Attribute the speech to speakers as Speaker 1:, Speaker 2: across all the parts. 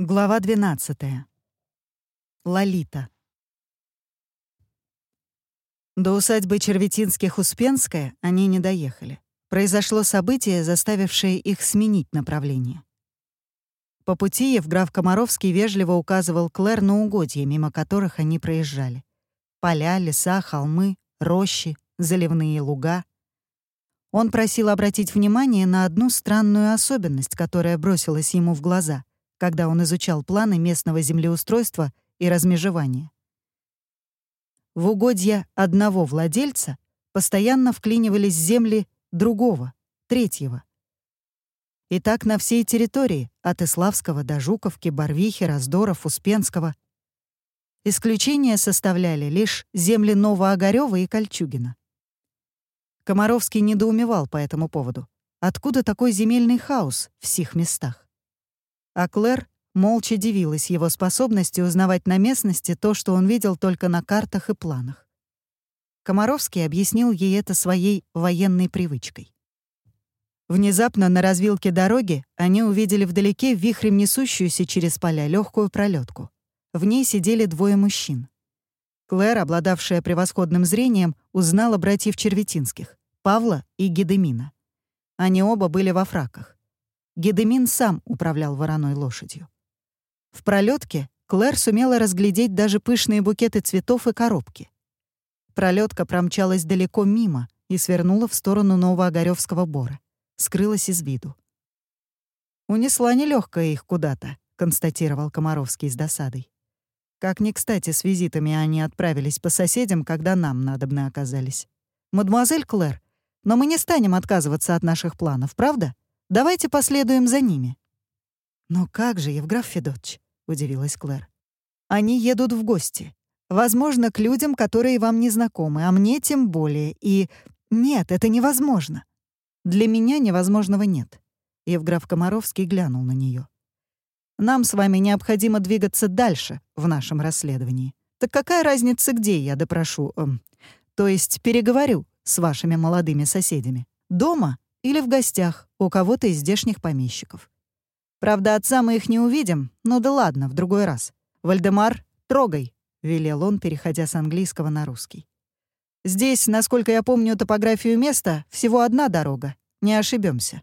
Speaker 1: Глава 12. Лолита. До усадьбы Черветинских-Успенская они не доехали. Произошло событие, заставившее их сменить направление. По пути Евграф Комаровский вежливо указывал Клэр на угодья, мимо которых они проезжали. Поля, леса, холмы, рощи, заливные луга. Он просил обратить внимание на одну странную особенность, которая бросилась ему в глаза — когда он изучал планы местного землеустройства и размежевания. В угодья одного владельца постоянно вклинивались земли другого, третьего. И так на всей территории, от Иславского до Жуковки, Барвихи, Раздоров, Успенского. Исключение составляли лишь земли Новоогарёва и Кольчугина. Комаровский недоумевал по этому поводу. Откуда такой земельный хаос в сих местах? А Клэр молча дивилась его способности узнавать на местности то, что он видел только на картах и планах. Комаровский объяснил ей это своей военной привычкой. Внезапно на развилке дороги они увидели вдалеке вихрем несущуюся через поля легкую пролетку. В ней сидели двое мужчин. Клэр, обладавшая превосходным зрением, узнала братьев Черветинских — Павла и Гедемина. Они оба были во фраках. Гедемин сам управлял вороной лошадью. В пролетке Клэр сумела разглядеть даже пышные букеты цветов и коробки. Пролетка промчалась далеко мимо и свернула в сторону Новоогарёвского бора. Скрылась из виду. «Унесла нелегкая их куда-то», — констатировал Комаровский с досадой. «Как ни кстати с визитами они отправились по соседям, когда нам надобны оказались. Мадемуазель Клэр, но мы не станем отказываться от наших планов, правда?» Давайте последуем за ними». «Но как же, Евграф Федотович?» — удивилась Клэр. «Они едут в гости. Возможно, к людям, которые вам не знакомы, а мне тем более. И нет, это невозможно. Для меня невозможного нет». Евграф Комаровский глянул на нее. «Нам с вами необходимо двигаться дальше в нашем расследовании. Так какая разница, где я допрошу, эм, то есть переговорю с вашими молодыми соседями? Дома или в гостях у кого-то из здешних помещиков. Правда, отца мы их не увидим, но да ладно, в другой раз. «Вальдемар, трогай», — велел он, переходя с английского на русский. «Здесь, насколько я помню топографию места, всего одна дорога. Не ошибемся.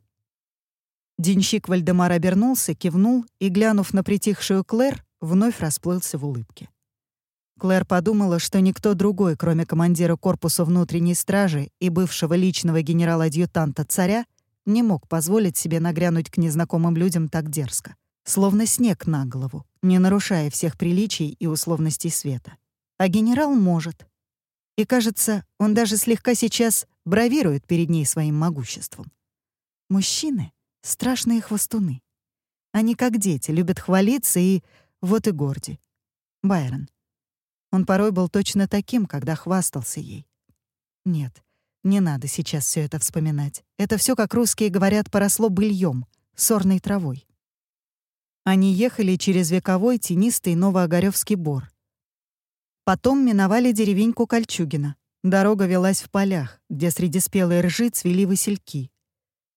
Speaker 1: Денщик Вальдемар обернулся, кивнул и, глянув на притихшую Клэр, вновь расплылся в улыбке. Клэр подумала, что никто другой, кроме командира корпуса внутренней стражи и бывшего личного генерала-адъютанта царя, не мог позволить себе нагрянуть к незнакомым людям так дерзко, словно снег на голову, не нарушая всех приличий и условностей света. А генерал может. И, кажется, он даже слегка сейчас бравирует перед ней своим могуществом. Мужчины — страшные хвостуны. Они, как дети, любят хвалиться и... Вот и горди. Байрон. Он порой был точно таким, когда хвастался ей. Нет, не надо сейчас все это вспоминать. Это все, как русские говорят, поросло быльем, сорной травой. Они ехали через вековой тенистый Новоогарёвский бор. Потом миновали деревеньку Кольчугина. Дорога велась в полях, где среди спелой ржи цвели васильки.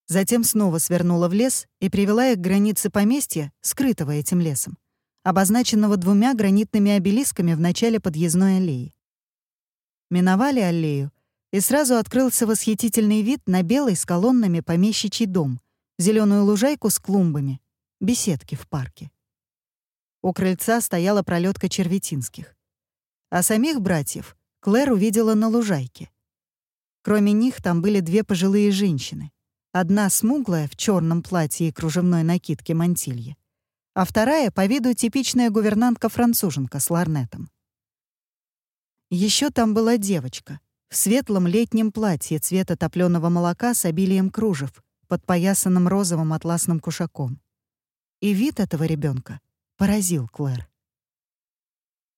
Speaker 1: Затем снова свернула в лес и привела их к границе поместья, скрытого этим лесом обозначенного двумя гранитными обелисками в начале подъездной аллеи. Миновали аллею, и сразу открылся восхитительный вид на белый с колоннами помещичий дом, зеленую лужайку с клумбами, беседки в парке. У крыльца стояла пролетка Черветинских. А самих братьев Клэр увидела на лужайке. Кроме них там были две пожилые женщины. Одна смуглая в черном платье и кружевной накидке мантилье, а вторая по виду типичная гувернантка-француженка с ларнетом. Еще там была девочка в светлом летнем платье цвета топленого молока с обилием кружев, подпоясанным розовым атласным кушаком. И вид этого ребенка поразил Клэр.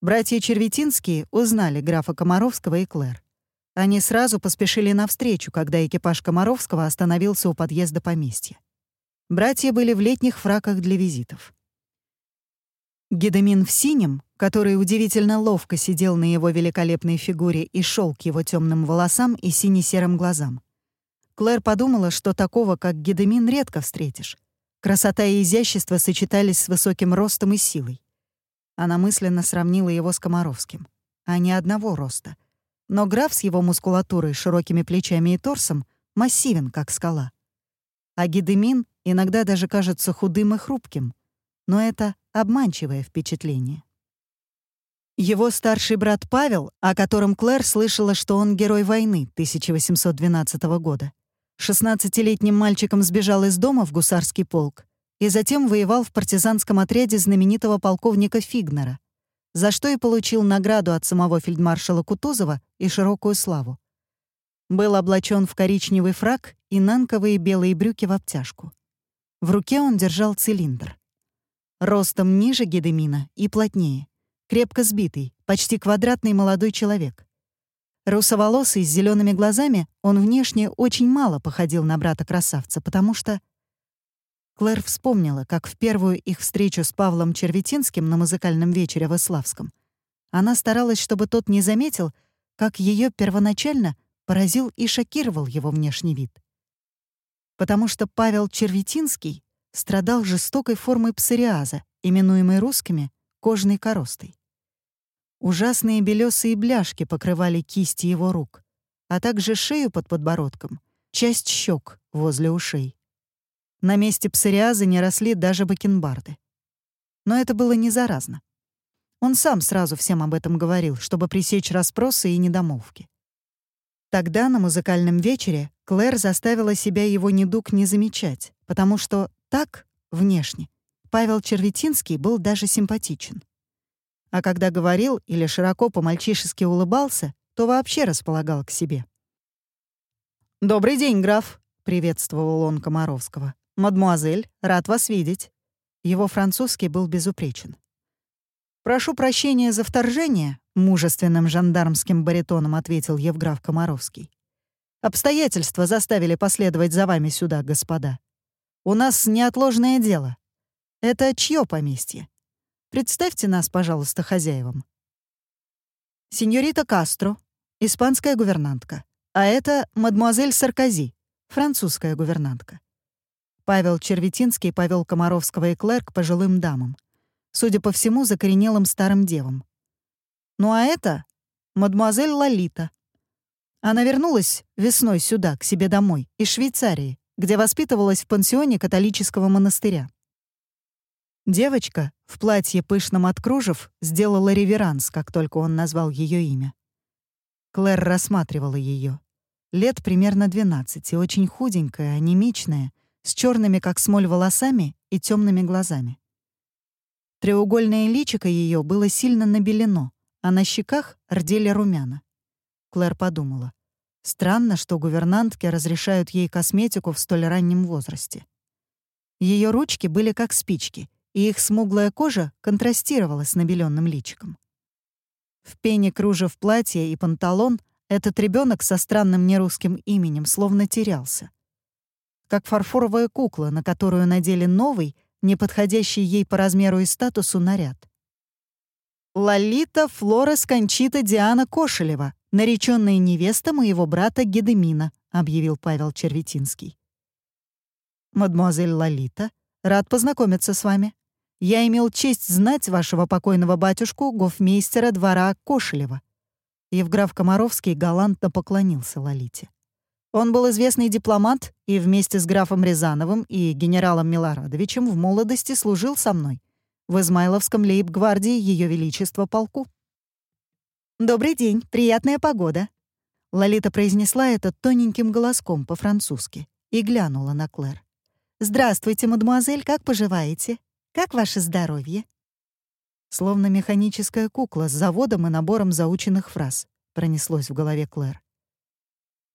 Speaker 1: Братья Черветинские узнали графа Комаровского и Клэр. Они сразу поспешили навстречу, когда экипаж Комаровского остановился у подъезда поместья. Братья были в летних фраках для визитов. Гедемин в синем, который удивительно ловко сидел на его великолепной фигуре и шел к его темным волосам и сине-серым глазам. Клэр подумала, что такого, как Гедемин, редко встретишь. Красота и изящество сочетались с высоким ростом и силой. Она мысленно сравнила его с Комаровским. Они одного роста. Но граф с его мускулатурой, широкими плечами и торсом массивен, как скала. А Гидемин иногда даже кажется худым и хрупким. Но это обманчивое впечатление. Его старший брат Павел, о котором Клэр слышала, что он герой войны 1812 года, 16-летним мальчиком сбежал из дома в гусарский полк и затем воевал в партизанском отряде знаменитого полковника Фигнера, за что и получил награду от самого фельдмаршала Кутузова и широкую славу. Был облачен в коричневый фрак и нанковые белые брюки в обтяжку. В руке он держал цилиндр. Ростом ниже Гедемина и плотнее, крепко сбитый, почти квадратный молодой человек. Русоволосый, с зелеными глазами, он внешне очень мало походил на брата-красавца, потому что... Клэр вспомнила, как в первую их встречу с Павлом Черветинским на музыкальном вечере в Иславском она старалась, чтобы тот не заметил, как ее первоначально поразил и шокировал его внешний вид. Потому что Павел Черветинский страдал жестокой формой псориаза, именуемой русскими кожной коростой. Ужасные белесые бляшки покрывали кисти его рук, а также шею под подбородком, часть щек возле ушей. На месте псориаза не росли даже бакенбарды. Но это было не заразно. Он сам сразу всем об этом говорил, чтобы пресечь расспросы и недомолвки. Тогда на музыкальном вечере Клэр заставила себя его недуг не замечать, потому что так, внешне, Павел Черветинский был даже симпатичен. А когда говорил или широко по-мальчишески улыбался, то вообще располагал к себе. «Добрый день, граф», — приветствовал он Комаровского. «Мадмуазель, рад вас видеть». Его французский был безупречен. «Прошу прощения за вторжение», — мужественным жандармским баритоном ответил Евграф Комаровский. «Обстоятельства заставили последовать за вами сюда, господа. У нас неотложное дело. Это чье поместье? Представьте нас, пожалуйста, хозяевам. Сеньорита Кастро, испанская гувернантка. А это мадемуазель Саркози, французская гувернантка. Павел Черветинский повел Комаровского и Клэр к пожилым дамам. Судя по всему, закоренелым старым девам. Ну а это мадемуазель Лолита. Она вернулась весной сюда, к себе домой, из Швейцарии, где воспитывалась в пансионе католического монастыря. Девочка в платье пышном от кружев сделала реверанс, как только он назвал ее имя. Клэр рассматривала ее. Лет примерно 12, и очень худенькая, анемичная, с черными как смоль волосами и темными глазами. Треугольное личико ее было сильно набелено, а на щеках рдели румяна. Клэр подумала. Странно, что гувернантки разрешают ей косметику в столь раннем возрасте. Ее ручки были как спички, и их смуглая кожа контрастировала с набеленным личиком. В пене кружев платья и панталон этот ребенок со странным нерусским именем словно терялся. Как фарфоровая кукла, на которую надели новый, неподходящий ей по размеру и статусу наряд. Лолита Флорес Кончита Диана Кошелева, нареченная невеста моего брата Гедемина», — объявил Павел Черветинский. «Мадемуазель Лолита, рад познакомиться с вами. Я имел честь знать вашего покойного батюшку, гофмейстера двора Кошелева». Евграф Комаровский галантно поклонился Лолите. Он был известный дипломат и вместе с графом Рязановым и генералом Милорадовичем в молодости служил со мной в Измайловском лейб-гвардии Ее Величества полку. «Добрый день, приятная погода». Лолита произнесла это тоненьким голоском по-французски и глянула на Клэр. «Здравствуйте, мадемуазель, как поживаете? Как ваше здоровье?» Словно механическая кукла с заводом и набором заученных фраз пронеслось в голове Клэр.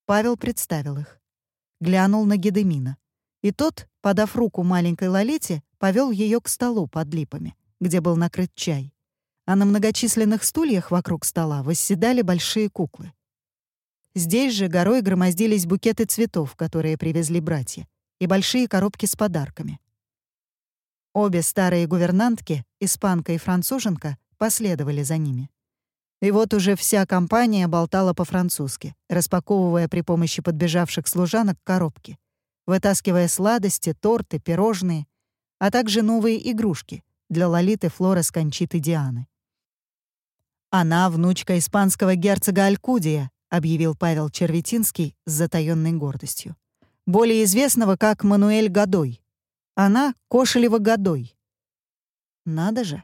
Speaker 1: Павел представил их. Глянул на Гедемина. И тот, подав руку маленькой Лолите, повел ее к столу под липами, где был накрыт чай а на многочисленных стульях вокруг стола восседали большие куклы. Здесь же горой громоздились букеты цветов, которые привезли братья, и большие коробки с подарками. Обе старые гувернантки, испанка и француженка, последовали за ними. И вот уже вся компания болтала по-французски, распаковывая при помощи подбежавших служанок коробки, вытаскивая сладости, торты, пирожные а также новые игрушки для Лолиты, Флорес, Кончиты, Дианы. «Она внучка испанского герцога Алькудия», — объявил Павел Черветинский с затаённой гордостью. «Более известного как Мануэль Годой. Она — Кошелева Годой». «Надо же,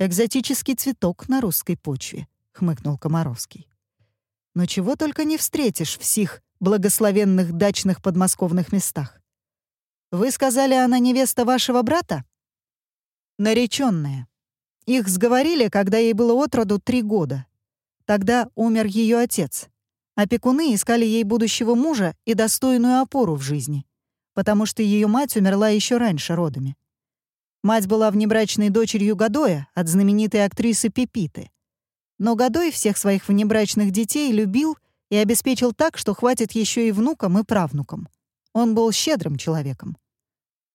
Speaker 1: экзотический цветок на русской почве», — хмыкнул Комаровский. «Но чего только не встретишь в сих благословенных дачных подмосковных местах. Вы сказали, она невеста вашего брата?» «Наречённая. Их сговорили, когда ей было от роду три года. Тогда умер ее отец. Опекуны искали ей будущего мужа и достойную опору в жизни, потому что ее мать умерла еще раньше родами. Мать была внебрачной дочерью Гадоя от знаменитой актрисы Пепиты. Но Гадой всех своих внебрачных детей любил и обеспечил так, что хватит еще и внукам и правнукам. Он был щедрым человеком.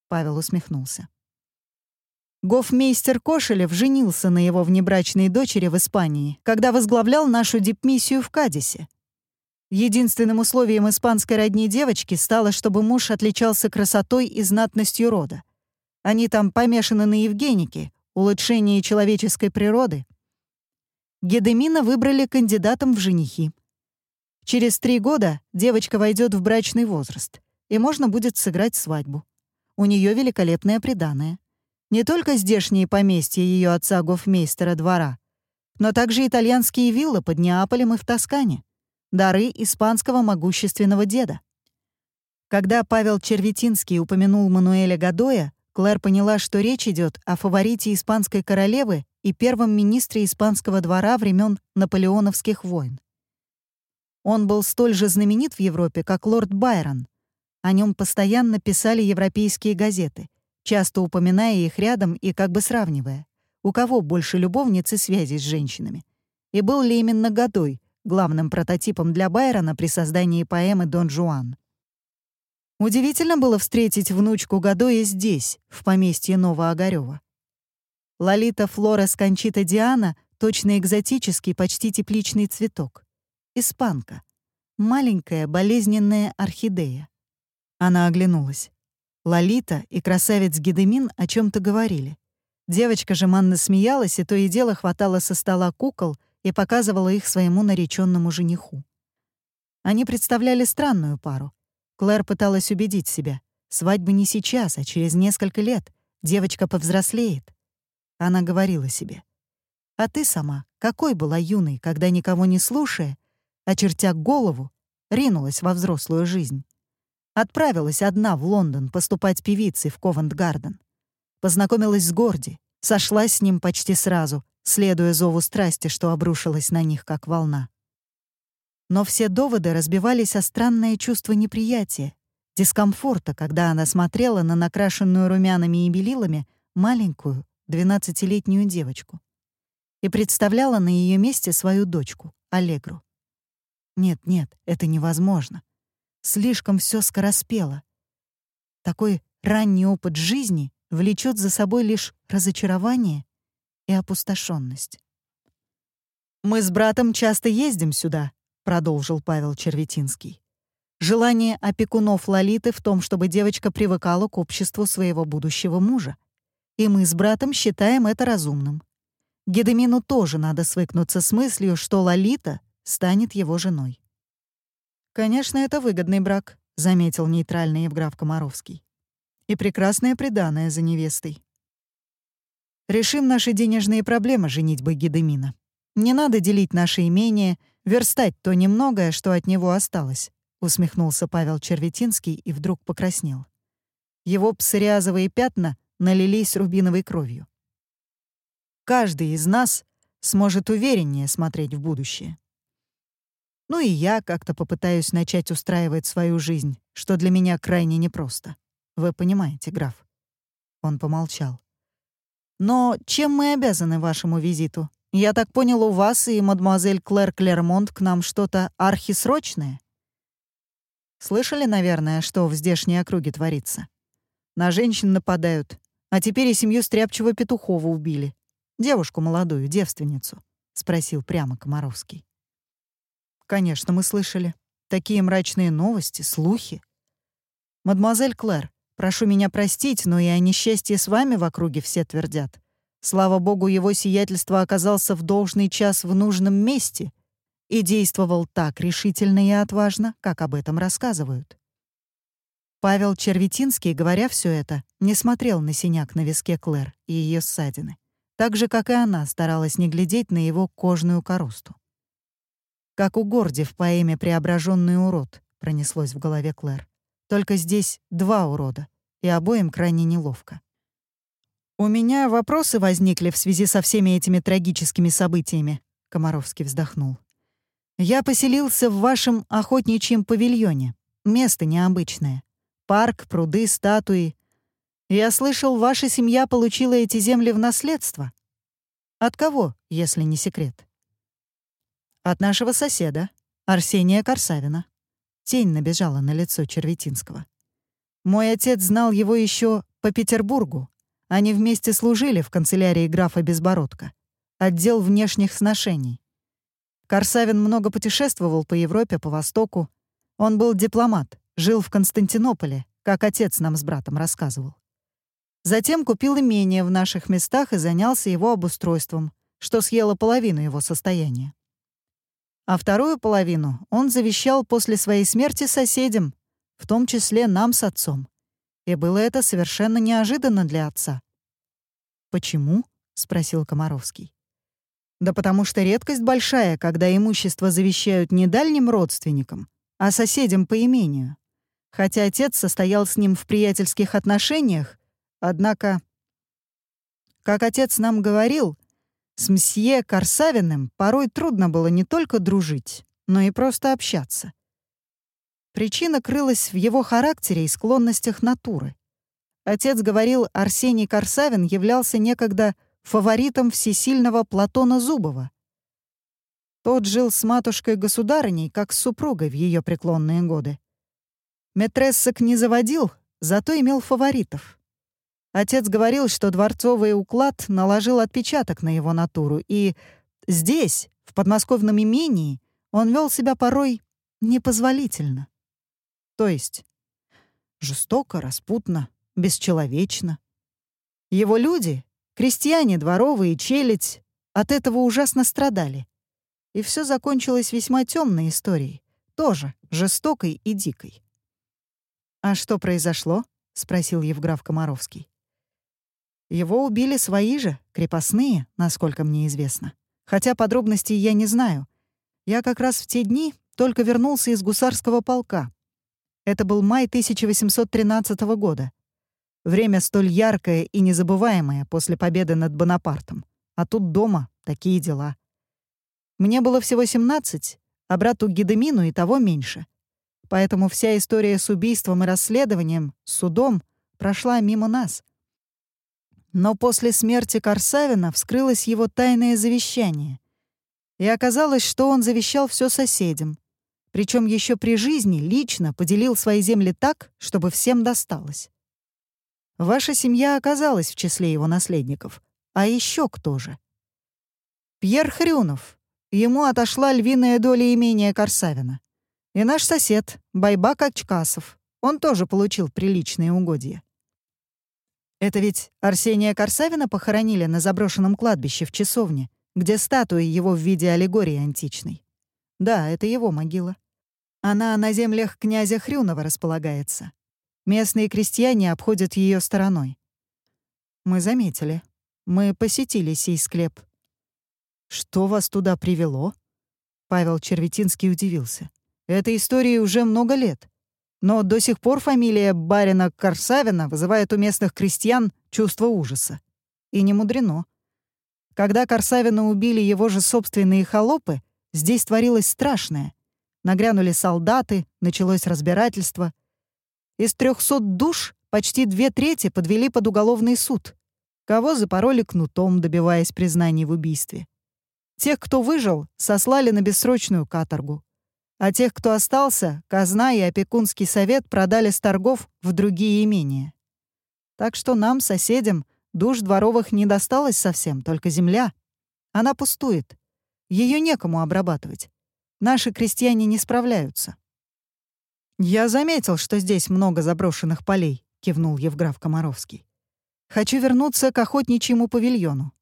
Speaker 1: Павел усмехнулся. Гофмейстер Кошелев женился на его внебрачной дочери в Испании, когда возглавлял нашу дипмиссию в Кадисе. Единственным условием испанской родни девочки стало, чтобы муж отличался красотой и знатностью рода. Они там помешаны на Евгенике, улучшении человеческой природы. Гедемина выбрали кандидатом в женихи. Через три года девочка войдет в брачный возраст, и можно будет сыграть свадьбу. У нее великолепное приданое. Не только здешние поместья ее отца гофмейстера двора, но также итальянские виллы под Неаполем и в Тоскане. Дары испанского могущественного деда. Когда Павел Черветинский упомянул Мануэля Гадоя, Клэр поняла, что речь идет о фаворите испанской королевы и первом министре испанского двора времен наполеоновских войн. Он был столь же знаменит в Европе, как лорд Байрон. О нем постоянно писали европейские газеты — часто упоминая их рядом и как бы сравнивая, у кого больше любовниц и связей с женщинами. И был ли именно Годой главным прототипом для Байрона при создании поэмы «Дон Жуан». Удивительно было встретить внучку Годоя здесь, в поместье Новоогарёва. Лолита Флорес Кончита Диана — точно экзотический, почти тепличный цветок. Испанка. Маленькая болезненная орхидея. Она оглянулась. Лолита и красавец Гедемин о чем то говорили. Девочка же манно смеялась и то и дело хватала со стола кукол и показывала их своему нареченному жениху. Они представляли странную пару. Клэр пыталась убедить себя. Свадьба не сейчас, а через несколько лет. Девочка повзрослеет. Она говорила себе. «А ты сама какой была юной, когда, никого не слушая, очертя голову, ринулась во взрослую жизнь?» Отправилась одна в Лондон поступать певицей в Ковент-Гарден. Познакомилась с Горди, сошлась с ним почти сразу, следуя зову страсти, что обрушилась на них, как волна. Но все доводы разбивались о странное чувство неприятия, дискомфорта, когда она смотрела на накрашенную румянами и белилами маленькую, двенадцатилетнюю девочку и представляла на ее месте свою дочку, Аллегру. Нет, нет, это невозможно. Слишком все скороспело. Такой ранний опыт жизни влечет за собой лишь разочарование и опустошенность. «Мы с братом часто ездим сюда», — продолжил Павел Черветинский. «Желание опекунов Лолиты в том, чтобы девочка привыкала к обществу своего будущего мужа. И мы с братом считаем это разумным. Гедемину тоже надо свыкнуться с мыслью, что Лолита станет его женой. «Конечно, это выгодный брак», — заметил нейтральный Евграф Комаровский. «И прекрасное преданное за невестой. Решим наши денежные проблемы женитьбой Гедемина. Не надо делить наше имение, верстать то немногое, что от него осталось», — усмехнулся Павел Черветинский и вдруг покраснел. Его псориазовые пятна налились рубиновой кровью. «Каждый из нас сможет увереннее смотреть в будущее». Ну и я как-то попытаюсь начать устраивать свою жизнь, что для меня крайне непросто. Вы понимаете, граф?» Он помолчал. «Но чем мы обязаны вашему визиту? Я так понял, у вас и мадемуазель Клэр Клермонт к нам что-то архисрочное?» Слышали, наверное, что в здешней округе творится? На женщин нападают, а теперь и семью Стряпчего Петухова убили. Девушку молодую, девственницу, — спросил прямо Комаровский. «Конечно, мы слышали. Такие мрачные новости, слухи». «Мадемуазель Клэр, Прошу меня простить, но и о несчастье с вами в округе все твердят. Слава богу, его сиятельство оказался в должный час в нужном месте и действовал так решительно и отважно, как об этом рассказывают. Павел Черветинский, говоря все это, не смотрел на синяк на виске Клэр и ее ссадины, так же, как и она старалась не глядеть на его кожную коросту. «Как у Горди в поэме «Преображенный урод», — пронеслось в голове Клэр. Только здесь два урода, и обоим крайне неловко. «У меня вопросы возникли в связи со всеми этими трагическими событиями», — Комаровский вздохнул. «Я поселился в вашем охотничьем павильоне. Место необычное. Парк, пруды, статуи. Я слышал, ваша семья получила эти земли в наследство. От кого, если не секрет?» «От нашего соседа, Арсения Корсавина». Тень набежала на лицо Черветинского. Мой отец знал его еще по Петербургу. Они вместе служили в канцелярии графа Безбородка. Отдел внешних сношений. Корсавин много путешествовал по Европе, по Востоку. Он был дипломат, жил в Константинополе, как отец нам с братом рассказывал. Затем купил имение в наших местах и занялся его обустройством, что съело половину его состояния а вторую половину он завещал после своей смерти соседям, в том числе нам с отцом. И было это совершенно неожиданно для отца. «Почему?» — спросил Комаровский. «Да потому что редкость большая, когда имущество завещают не дальним родственникам, а соседям по имению. Хотя отец состоял с ним в приятельских отношениях, однако, как отец нам говорил, с мсье Корсавиным порой трудно было не только дружить, но и просто общаться. Причина крылась в его характере и склонностях натуры. Отец говорил, Арсений Корсавин являлся некогда фаворитом всесильного Платона Зубова. Тот жил с матушкой-государыней, как с супругой в ее преклонные годы. Метрессок не заводил, зато имел фаворитов. Отец говорил, что дворцовый уклад наложил отпечаток на его натуру, и здесь, в подмосковном имении, он вел себя порой непозволительно. То есть жестоко, распутно, бесчеловечно. Его люди, крестьяне, дворовые, челядь, от этого ужасно страдали. И все закончилось весьма темной историей, тоже жестокой и дикой. «А что произошло?» — спросил Евграф Комаровский. Его убили свои же, крепостные, насколько мне известно. Хотя подробностей я не знаю. Я как раз в те дни только вернулся из гусарского полка. Это был май 1813 года. Время столь яркое и незабываемое после победы над Бонапартом. А тут дома такие дела. Мне было всего 17, а брату Гедемину и того меньше. Поэтому вся история с убийством и расследованием, судом, прошла мимо нас. Но после смерти Корсавина вскрылось его тайное завещание. И оказалось, что он завещал все соседям. Причем еще при жизни лично поделил свои земли так, чтобы всем досталось. Ваша семья оказалась в числе его наследников. А еще кто же? Пьер Хрюнов. Ему отошла львиная доля имения Корсавина. И наш сосед, Байбак Ачкасов. Он тоже получил приличные угодья. Это ведь Арсения Корсавина похоронили на заброшенном кладбище в часовне, где статуя его в виде аллегории античной. Да, это его могила. Она на землях князя Хрюнова располагается. Местные крестьяне обходят ее стороной. Мы заметили. Мы посетили сей склеп. Что вас туда привело? Павел Черветинский удивился. Этой истории уже много лет. Но до сих пор фамилия барина Корсавина вызывает у местных крестьян чувство ужаса. И не мудрено. Когда Корсавина убили его же собственные холопы, здесь творилось страшное. Нагрянули солдаты, началось разбирательство. Из трехсот душ почти две трети подвели под уголовный суд. Кого запороли кнутом, добиваясь признаний в убийстве. Тех, кто выжил, сослали на бессрочную каторгу а тех, кто остался, казна и опекунский совет продали с торгов в другие имения. Так что нам, соседям, душ дворовых не досталось совсем, только земля. Она пустует. Ее некому обрабатывать. Наши крестьяне не справляются. «Я заметил, что здесь много заброшенных полей», — кивнул Евграф Комаровский. «Хочу вернуться к охотничьему павильону».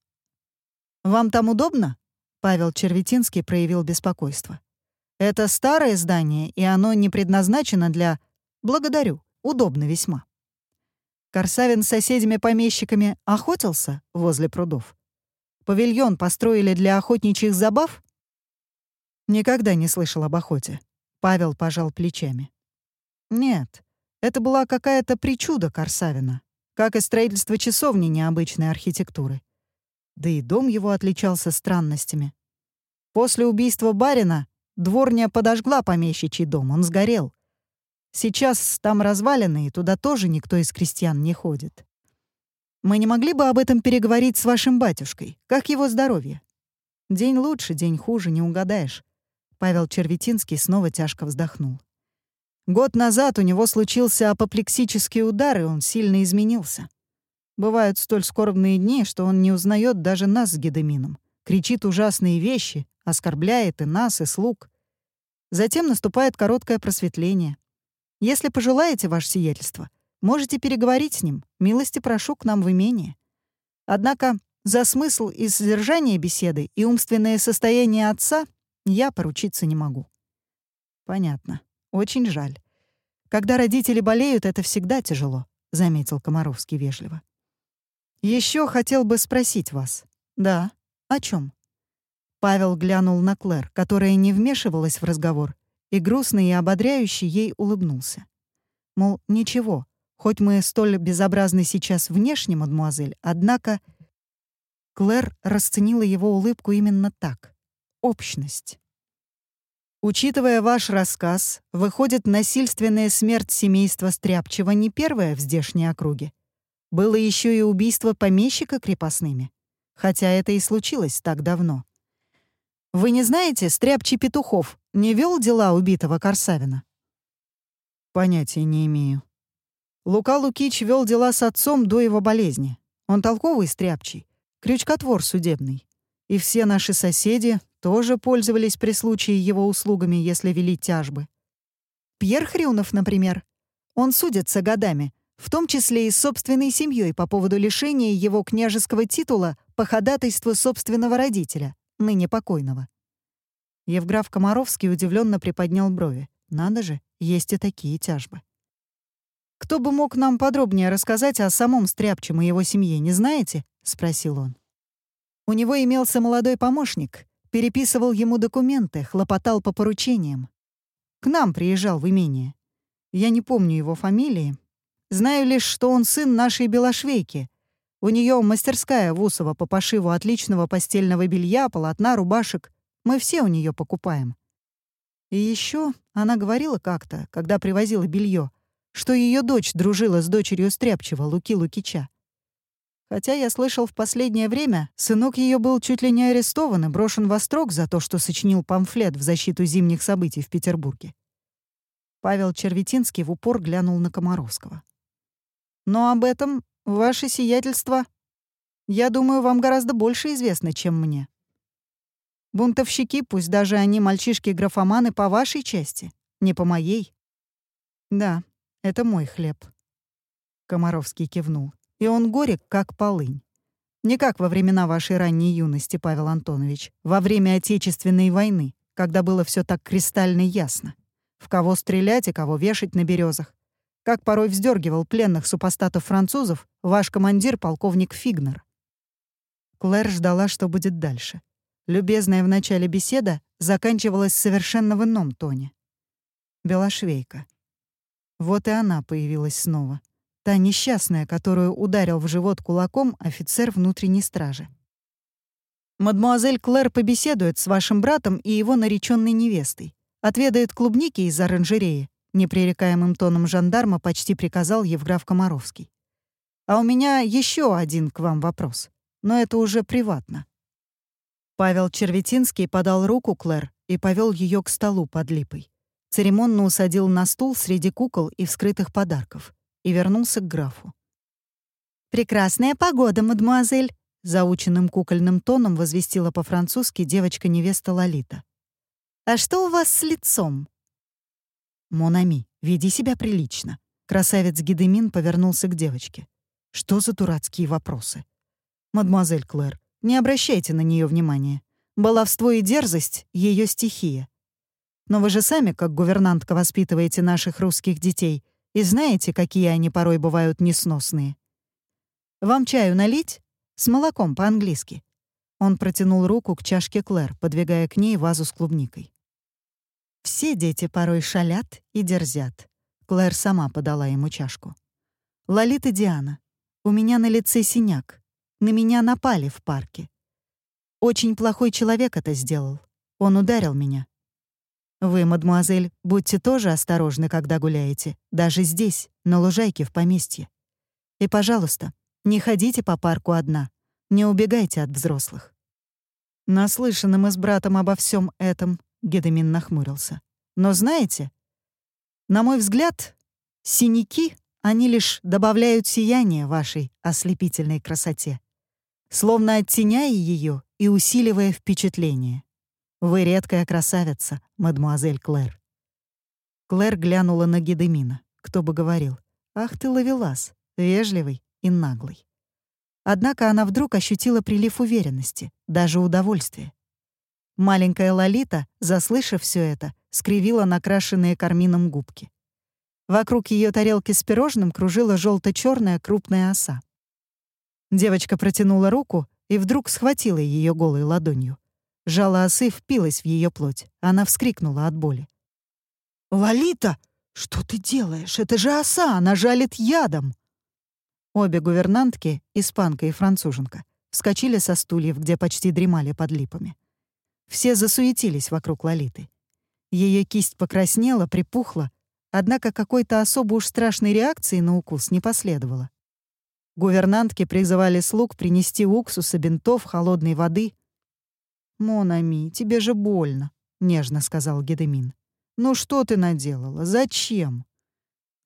Speaker 1: «Вам там удобно?» — Павел Черветинский проявил беспокойство. «Это старое здание, и оно не предназначено для...» «Благодарю. Удобно весьма». Корсавин с соседями-помещиками охотился возле прудов. Павильон построили для охотничьих забав? Никогда не слышал об охоте. Павел пожал плечами. Нет, это была какая-то причуда Корсавина, как и строительство часовни необычной архитектуры. Да и дом его отличался странностями. После убийства барина дворня подожгла помещичий дом, он сгорел. Сейчас там развалины, и туда тоже никто из крестьян не ходит. Мы не могли бы об этом переговорить с вашим батюшкой? Как его здоровье? День лучше, день хуже, не угадаешь. Павел Черветинский снова тяжко вздохнул. Год назад у него случился апоплексический удар, и он сильно изменился. Бывают столь скорбные дни, что он не узнает даже нас с Гедемином. Кричит ужасные вещи, оскорбляет и нас, и слуг. Затем наступает короткое просветление. Если пожелаете, ваше сиятельство, можете переговорить с ним. Милости прошу к нам в имение. Однако за смысл и содержание беседы и умственное состояние отца я поручиться не могу. Понятно. Очень жаль. Когда родители болеют, это всегда тяжело, заметил Комаровский вежливо. Еще хотел бы спросить вас. Да. О чем? Павел глянул на Клэр, которая не вмешивалась в разговор, и грустно и ободряюще ей улыбнулся. Мол, ничего, хоть мы столь безобразны сейчас внешне, мадмуазель, однако... Клэр расценила его улыбку именно так общность. Учитывая ваш рассказ, выходит, насильственная смерть семейства Стряпчева не первая в здешней округе. Было еще и убийство помещика крепостными. Хотя это и случилось так давно. Вы не знаете, Стряпчий Петухов не вел дела убитого Корсавина? Понятия не имею. Лука Лукич вел дела с отцом до его болезни. Он толковый Стряпчий, крючкотвор судебный. И все наши соседи, тоже пользовались при случае его услугами, если вели тяжбы. Пьер Хрюнов, например. Он судится годами, в том числе и с собственной семьей по поводу лишения его княжеского титула по ходатайству собственного родителя, ныне покойного. Евграф Комаровский удивленно приподнял брови. Надо же, есть и такие тяжбы. «Кто бы мог нам подробнее рассказать о самом Стряпчем и его семье, не знаете?» — спросил он. У него имелся молодой помощник, переписывал ему документы, хлопотал по поручениям. К нам приезжал в имение. Я не помню его фамилии. Знаю лишь, что он сын нашей Белошвейки. У нее мастерская в Усово по пошиву отличного постельного белья, полотна, рубашек. Мы все у нее покупаем. И еще она говорила как-то, когда привозила белье, что ее дочь дружила с дочерью Стряпчева, Луки Лукича. Хотя я слышал в последнее время, сынок ее был чуть ли не арестован и брошен во строк за то, что сочинил памфлет в защиту зимних событий в Петербурге. Павел Черветинский в упор глянул на Комаровского. «Но об этом, ваше сиятельство, я думаю, вам гораздо больше известно, чем мне. Бунтовщики, пусть даже они мальчишки-графоманы по вашей части, не по моей. Да, это мой хлеб». Комаровский кивнул и он горек, как полынь. Не как во времена вашей ранней юности, Павел Антонович, во время Отечественной войны, когда было все так кристально ясно. В кого стрелять и кого вешать на березах. Как порой вздергивал пленных супостатов французов ваш командир, полковник Фигнер. Клэр ждала, что будет дальше. Любезная в начале беседа заканчивалась совершенно в ином тоне. Белошвейка. Вот и она появилась снова. Та несчастная, которую ударил в живот кулаком офицер внутренней стражи. Мадмуазель Клэр побеседует с вашим братом и его нареченной невестой. Отведает клубники из оранжереи, непререкаемым тоном жандарма почти приказал Евграф Комаровский. А у меня еще один к вам вопрос, но это уже приватно. Павел Черветинский подал руку Клэр и повел ее к столу под липой. Церемонно усадил на стул среди кукол и вскрытых подарков и вернулся к графу. «Прекрасная погода, мадемуазель», — заученным кукольным тоном возвестила по-французски девочка-невеста Лолита. «А что у вас с лицом?» «Монами, веди себя прилично. Красавец Гедемин повернулся к девочке. «Что за дурацкие вопросы?» «Мадемуазель Клэр, не обращайте на нее внимания. Баловство и дерзость — ее стихия. Но вы же сами, как гувернантка, воспитываете наших русских детей и знаете, какие они порой бывают несносные. Вам чаю налить? С молоком по-английски». Он протянул руку к чашке Клэр, подвигая к ней вазу с клубникой. Все дети порой шалят и дерзят. Клэр сама подала ему чашку. «Лолита Диана, у меня на лице синяк. На меня напали в парке. Очень плохой человек это сделал. Он ударил меня. Вы, мадемуазель, будьте тоже осторожны, когда гуляете, даже здесь, на лужайке в поместье. И, пожалуйста, не ходите по парку одна, не убегайте от взрослых». Наслышаны мы с братом обо всем этом, Гедемин нахмурился. Но знаете, на мой взгляд, синяки, они лишь добавляют сияние вашей ослепительной красоте, словно оттеняя ее и усиливая впечатление. Вы редкая красавица, мадмуазель Клэр. Клэр глянула на Гедемина. Кто бы говорил. «Ах ты, ловелас, вежливый и наглый». Однако она вдруг ощутила прилив уверенности, даже удовольствия. Маленькая Лолита, заслышав все это, скривила накрашенные кармином губки. Вокруг ее тарелки с пирожным кружила желто черная крупная оса. Девочка протянула руку и вдруг схватила ее голой ладонью. Жало осы впилось в ее плоть. Она вскрикнула от боли. «Лолита, что ты делаешь? Это же оса, она жалит ядом!» Обе гувернантки, испанка и француженка, вскочили со стульев, где почти дремали под липами. Все засуетились вокруг Лолиты. Ее кисть покраснела, припухла, однако какой-то особо уж страшной реакции на укус не последовало. Гувернантки призывали слуг принести уксуса, бинтов, холодной воды. «Монами, тебе же больно», — нежно сказал Гедемин. «Ну что ты наделала? Зачем?»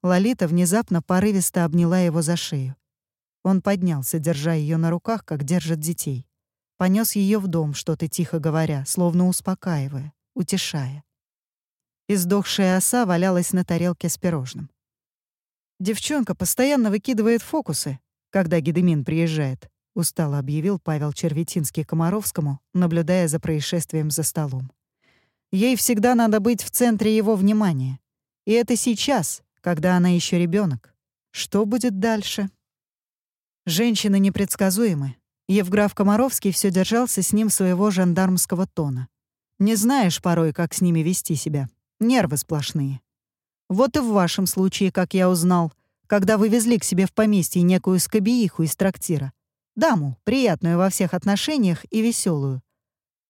Speaker 1: Лолита внезапно порывисто обняла его за шею. Он поднялся, держа ее на руках, как держат детей понес ее в дом, что-то тихо говоря, словно успокаивая, утешая. Издохшая оса валялась на тарелке с пирожным. «Девчонка постоянно выкидывает фокусы, когда Гедемин приезжает», — устало объявил Павел Черветинский Комаровскому, наблюдая за происшествием за столом. «Ей всегда надо быть в центре его внимания. И это сейчас, когда она еще ребенок. Что будет дальше?» Женщины непредсказуемы, Евграф Комаровский все держался с ним своего жандармского тона. Не знаешь порой, как с ними вести себя. Нервы сплошные. Вот и в вашем случае, как я узнал, когда вы везли к себе в поместье некую скобииху из трактира. Даму, приятную во всех отношениях и веселую.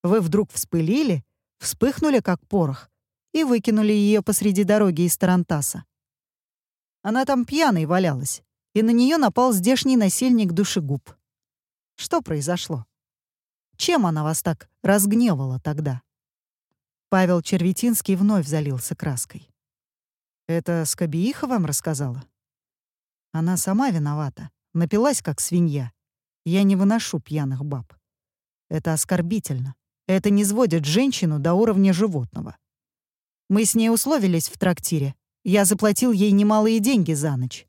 Speaker 1: Вы вдруг вспылили, вспыхнули, как порох, и выкинули ее посреди дороги из Тарантаса. Она там пьяной валялась, и на нее напал здешний насильник душегуб. Что произошло? Чем она вас так разгневала тогда?» Павел Черветинский вновь залился краской. «Это Скобииха вам рассказала?» «Она сама виновата. Напилась, как свинья. Я не выношу пьяных баб. Это оскорбительно. Это не сводит женщину до уровня животного. Мы с ней условились в трактире. Я заплатил ей немалые деньги за ночь.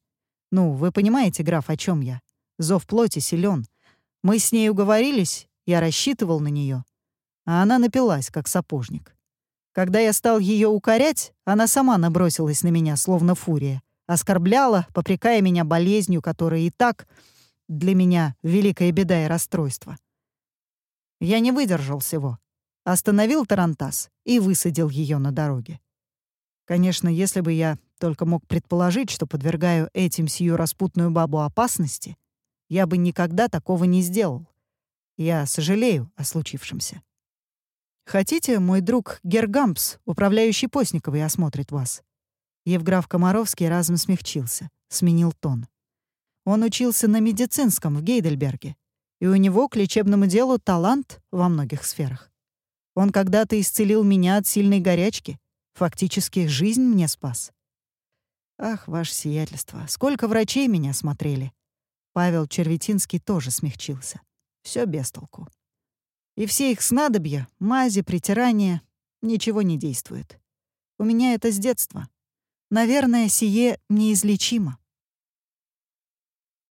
Speaker 1: Ну, вы понимаете, граф, о чем я. Зов плоти силен, мы с ней уговорились, я рассчитывал на нее, а она напилась, как сапожник. Когда я стал ее укорять, она сама набросилась на меня, словно фурия, оскорбляла, попрекая меня болезнью, которая и так для меня великая беда и расстройство. Я не выдержал всего. Остановил Тарантас и высадил ее на дороге. Конечно, если бы я только мог предположить, что подвергаю этим сию распутную бабу опасности, я бы никогда такого не сделал. Я сожалею о случившемся. Хотите, мой друг Гергампс, управляющий Постниковой, осмотрит вас?» Евграф Комаровский разом смягчился, сменил тон. Он учился на медицинском в Гейдельберге, и у него к лечебному делу талант во многих сферах. Он когда-то исцелил меня от сильной горячки, фактически жизнь мне спас. Ах, ваше сиятельство, сколько врачей меня смотрели. Павел Черветинский тоже смягчился. Все без толку. И все их снадобья, мази, притирания — ничего не действует. У меня это с детства. Наверное, сие неизлечимо.